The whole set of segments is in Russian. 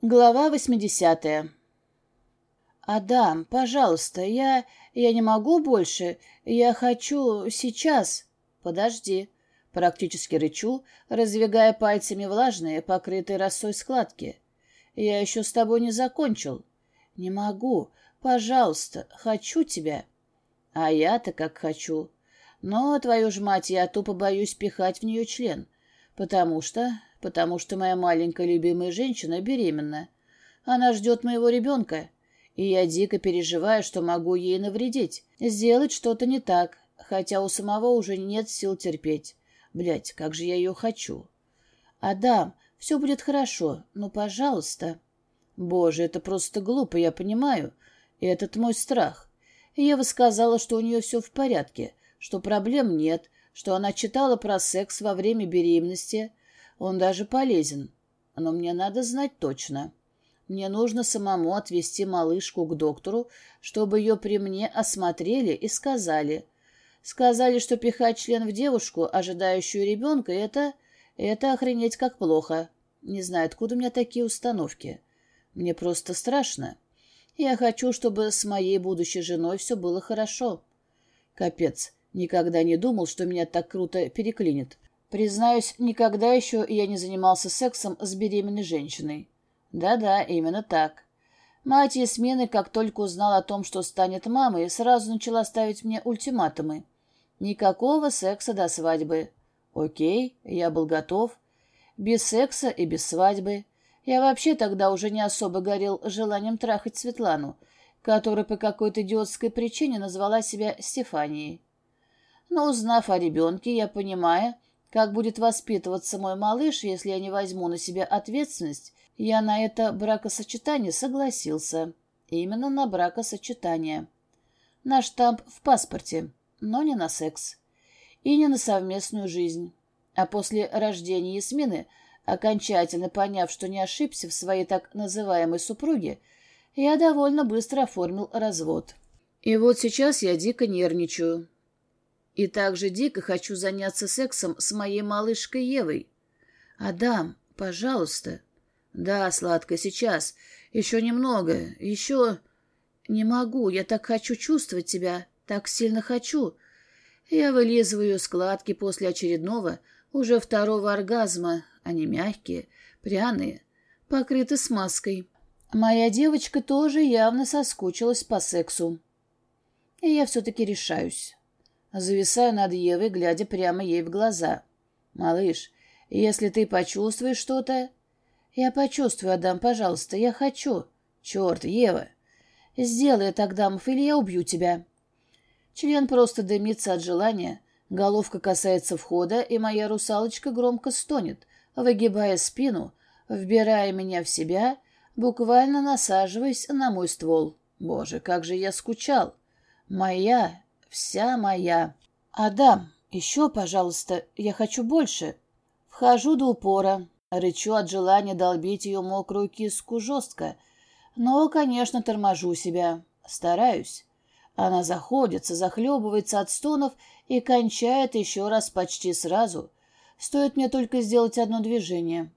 Глава восьмидесятая. «Адам, пожалуйста, я... я не могу больше. Я хочу... сейчас...» «Подожди». Практически рычу, раздвигая пальцами влажные, покрытые росой складки. «Я еще с тобой не закончил». «Не могу. Пожалуйста, хочу тебя». «А я-то как хочу. Но, твою ж мать, я тупо боюсь пихать в нее член, потому что потому что моя маленькая любимая женщина беременна. Она ждет моего ребенка, и я дико переживаю, что могу ей навредить, сделать что-то не так, хотя у самого уже нет сил терпеть. Блять, как же я ее хочу. Адам, все будет хорошо, ну, пожалуйста. Боже, это просто глупо, я понимаю. Этот мой страх. Ева сказала, что у нее все в порядке, что проблем нет, что она читала про секс во время беременности, он даже полезен. Но мне надо знать точно. Мне нужно самому отвезти малышку к доктору, чтобы ее при мне осмотрели и сказали. Сказали, что пихать член в девушку, ожидающую ребенка, это... это охренеть как плохо. Не знаю, откуда у меня такие установки. Мне просто страшно. Я хочу, чтобы с моей будущей женой все было хорошо. Капец, никогда не думал, что меня так круто переклинит. Признаюсь, никогда еще я не занимался сексом с беременной женщиной. Да-да, именно так. Мать Ясмины, как только узнала о том, что станет мамой, сразу начала ставить мне ультиматумы. Никакого секса до свадьбы. Окей, я был готов. Без секса и без свадьбы. Я вообще тогда уже не особо горел желанием трахать Светлану, которая по какой-то идиотской причине назвала себя Стефанией. Но узнав о ребенке, я понимаю, как будет воспитываться мой малыш, если я не возьму на себя ответственность? Я на это бракосочетание согласился. Именно на бракосочетание. На штамп в паспорте, но не на секс. И не на совместную жизнь. А после рождения Ясмины, окончательно поняв, что не ошибся в своей так называемой супруге, я довольно быстро оформил развод. И вот сейчас я дико нервничаю. И также дико хочу заняться сексом с моей малышкой Евой. Адам, пожалуйста. Да, сладко, сейчас. Еще немного. Еще... Не могу, я так хочу чувствовать тебя. Так сильно хочу. Я вылизываю складки после очередного, уже второго оргазма. Они мягкие, пряные, покрыты смазкой. Моя девочка тоже явно соскучилась по сексу. И я все-таки решаюсь. Зависаю над Евой, глядя прямо ей в глаза. «Малыш, если ты почувствуешь что-то...» «Я почувствую, Адам, пожалуйста, я хочу». «Черт, Ева!» «Сделай это, Адамов, или я убью тебя». Член просто дымится от желания. Головка касается входа, и моя русалочка громко стонет, выгибая спину, вбирая меня в себя, буквально насаживаясь на мой ствол. Боже, как же я скучал! Моя вся моя. «Адам, еще, пожалуйста, я хочу больше». Вхожу до упора, рычу от желания долбить ее мокрую киску жестко, но, конечно, торможу себя, стараюсь. Она заходится, захлебывается от стонов и кончает еще раз почти сразу. Стоит мне только сделать одно движение.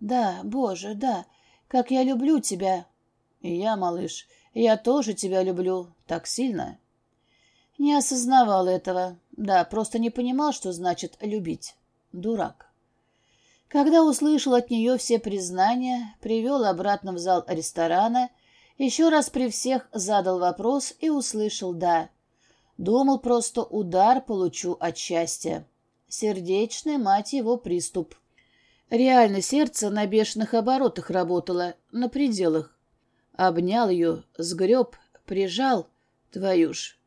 «Да, Боже, да, как я люблю тебя!» «И я, малыш, я тоже тебя люблю так сильно!» Не осознавал этого. Да, просто не понимал, что значит «любить». Дурак. Когда услышал от нее все признания, привел обратно в зал ресторана, еще раз при всех задал вопрос и услышал «да». Думал просто удар получу от счастья. Сердечный, мать его, приступ. Реально сердце на бешеных оборотах работало, на пределах. Обнял ее, сгреб, прижал. Твою ж,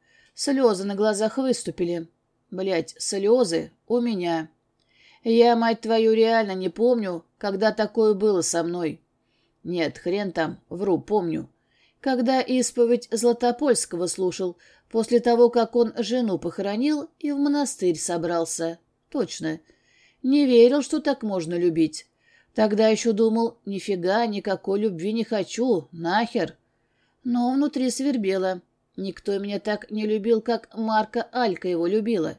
Слезы на глазах выступили. Блять, слезы у меня. Я, мать твою, реально не помню, когда такое было со мной. Нет, хрен там, вру, помню. Когда исповедь Златопольского слушал, после того, как он жену похоронил и в монастырь собрался. Точно. Не верил, что так можно любить. Тогда еще думал, нифига, никакой любви не хочу, нахер. Но внутри свербело. Никто меня так не любил, как Марка Алька его любила.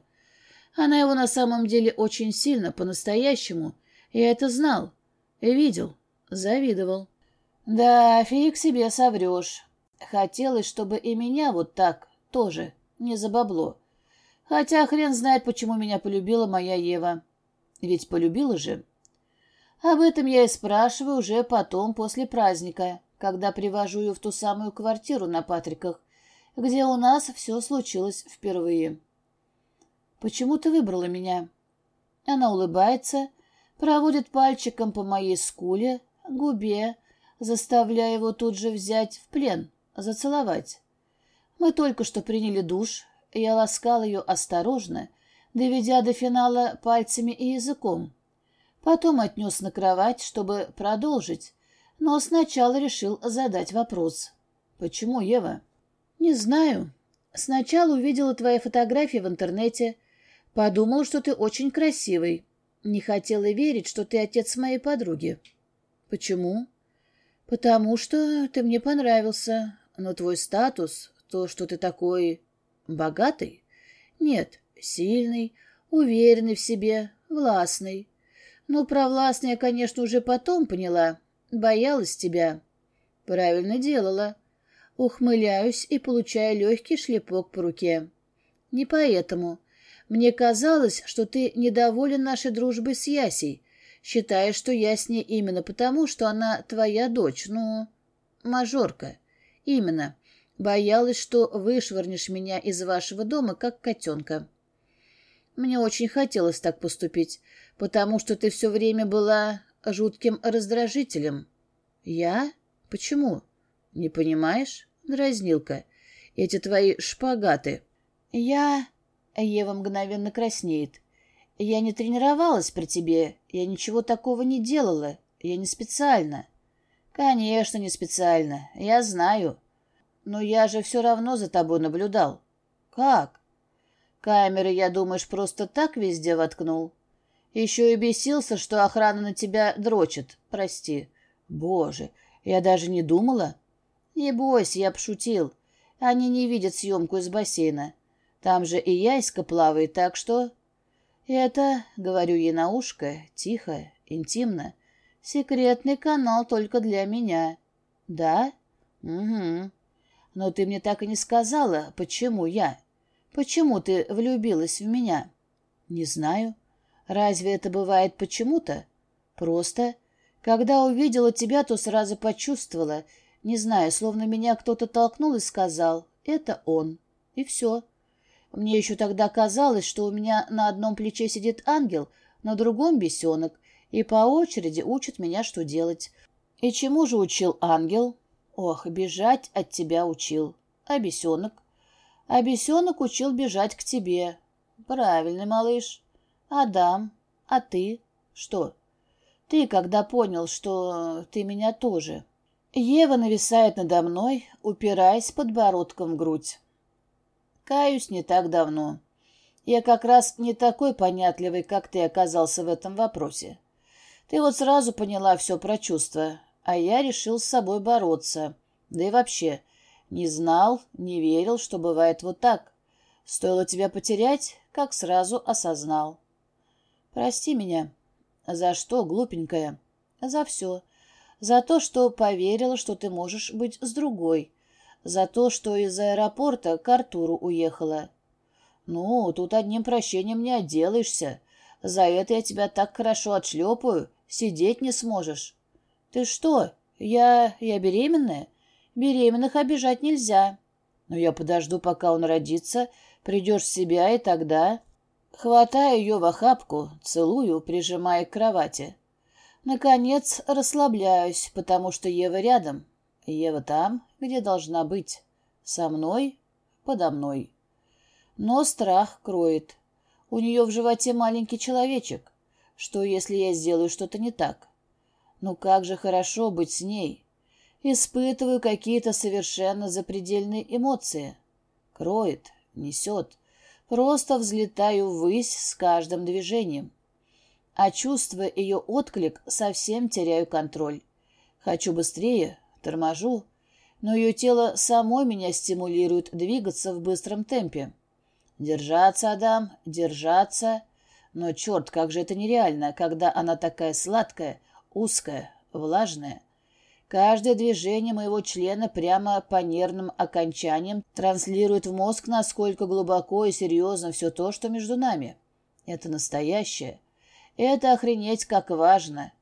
Она его на самом деле очень сильно, по-настоящему. Я это знал. Видел. Завидовал. Да, фиг себе соврешь. Хотелось, чтобы и меня вот так тоже, не за бабло. Хотя хрен знает, почему меня полюбила моя Ева. Ведь полюбила же. Об этом я и спрашиваю уже потом, после праздника, когда привожу ее в ту самую квартиру на Патриках, где у нас все случилось впервые. «Почему ты выбрала меня?» Она улыбается, проводит пальчиком по моей скуле, губе, заставляя его тут же взять в плен, зацеловать. Мы только что приняли душ, я ласкал ее осторожно, доведя до финала пальцами и языком. Потом отнес на кровать, чтобы продолжить, но сначала решил задать вопрос. «Почему, Ева?» «Не знаю. Сначала увидела твои фотографии в интернете, подумала, что ты очень красивый. Не хотела верить, что ты отец моей подруги». «Почему?» «Потому что ты мне понравился, но твой статус, то, что ты такой богатый, нет, сильный, уверенный в себе, властный. Ну, про властный я, конечно, уже потом поняла. Боялась тебя. Правильно делала. Ухмыляюсь и получаю легкий шлепок по руке. Не поэтому. Мне казалось, что ты недоволен нашей дружбой с Ясей, считаешь, что я с ней именно потому, что она твоя дочь, ну, мажорка. Именно. Боялась, что вышвырнешь меня из вашего дома, как котенка. Мне очень хотелось так поступить, потому что ты все время была жутким раздражителем. Я? Почему? Не понимаешь? Дразнилка. Эти твои шпагаты. Я... Ева мгновенно краснеет. Я не тренировалась при тебе, я ничего такого не делала, я не специально. Конечно, не специально, я знаю. Но я же все равно за тобой наблюдал. Как? Камеры, я думаешь, просто так везде воткнул? Еще и бесился, что охрана на тебя дрочит. Прости. Боже, я даже не думала. Не бойся, я пошутил. Они не видят съемку из бассейна. Там же и яйска плавает, так что... Это, говорю ей на ушко, тихо, интимно. Секретный канал только для меня. Да? Угу. Но ты мне так и не сказала, почему я. Почему ты влюбилась в меня? Не знаю. Разве это бывает почему-то? Просто, когда увидела тебя, то сразу почувствовала, не знаю, словно меня кто-то толкнул и сказал «это он». И все. Мне еще тогда казалось, что у меня на одном плече сидит ангел, на другом — бесенок, и по очереди учат меня, что делать. И чему же учил ангел? Ох, бежать от тебя учил. А бесенок? А бесенок учил бежать к тебе. Правильный малыш. Адам, а ты? Что? Ты когда понял, что ты меня тоже? Ева нависает надо мной, упираясь подбородком в грудь. Каюсь не так давно. Я как раз не такой понятливый, как ты оказался в этом вопросе. Ты вот сразу поняла все про чувства, а я решил с собой бороться. Да и вообще, не знал, не верил, что бывает вот так. Стоило тебя потерять, как сразу осознал. Прости меня. За что, глупенькая? За все. За то, что поверила, что ты можешь быть с другой. За то, что из аэропорта к Артуру уехала. Ну, тут одним прощением не отделаешься. За это я тебя так хорошо отшлепаю, сидеть не сможешь. Ты что, я... я беременная? Беременных обижать нельзя. Но я подожду, пока он родится, придешь в себя, и тогда... Хватаю ее в охапку, целую, прижимая к кровати. Наконец расслабляюсь, потому что Ева рядом. Ева там, где должна быть. Со мной, подо мной. Но страх кроет. У нее в животе маленький человечек. Что, если я сделаю что-то не так? Ну как же хорошо быть с ней. Испытываю какие-то совершенно запредельные эмоции. Кроет, несет. Просто взлетаю ввысь с каждым движением. А чувствуя ее отклик, совсем теряю контроль. Хочу быстрее, торможу, но ее тело само меня стимулирует двигаться в быстром темпе. Держаться, Адам, держаться. Но черт, как же это нереально, когда она такая сладкая, узкая, влажная. Каждое движение моего члена прямо по нервным окончаниям транслирует в мозг, насколько глубоко и серьезно все то, что между нами. Это настоящее. Это охренеть как важно.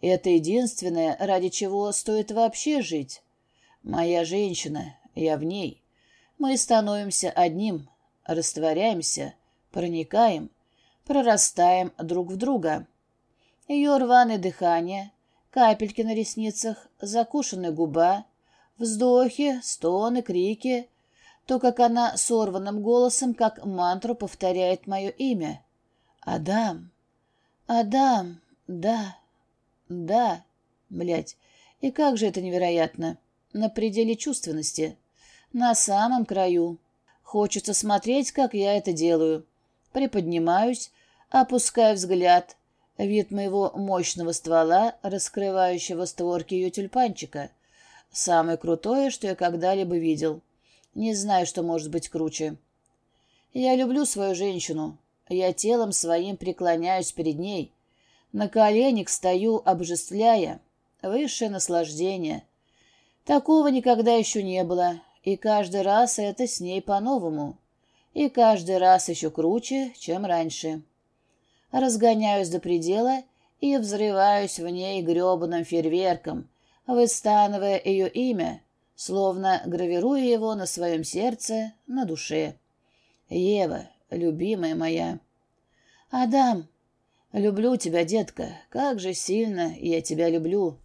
Это единственное, ради чего стоит вообще жить. Моя женщина, я в ней. Мы становимся одним, растворяемся, проникаем, прорастаем друг в друга. Ее рваное дыхание, капельки на ресницах, закушенная губа, вздохи, стоны, крики, то, как она сорванным голосом, как мантру повторяет мое имя. «Адам! Адам! Да! Да!» Блядь, и как же это невероятно! На пределе чувственности. На самом краю. Хочется смотреть, как я это делаю. Приподнимаюсь, опускаю взгляд, Вид моего мощного ствола, раскрывающего створки ее тюльпанчика. Самое крутое, что я когда-либо видел. Не знаю, что может быть круче. Я люблю свою женщину. Я телом своим преклоняюсь перед ней. На коленях стою, обожествляя. Высшее наслаждение. Такого никогда еще не было. И каждый раз это с ней по-новому. И каждый раз еще круче, чем раньше разгоняюсь до предела и взрываюсь в ней гребаным фейерверком, выстанывая ее имя, словно гравируя его на своем сердце, на душе. Ева, любимая моя. Адам, люблю тебя, детка, как же сильно я тебя люблю.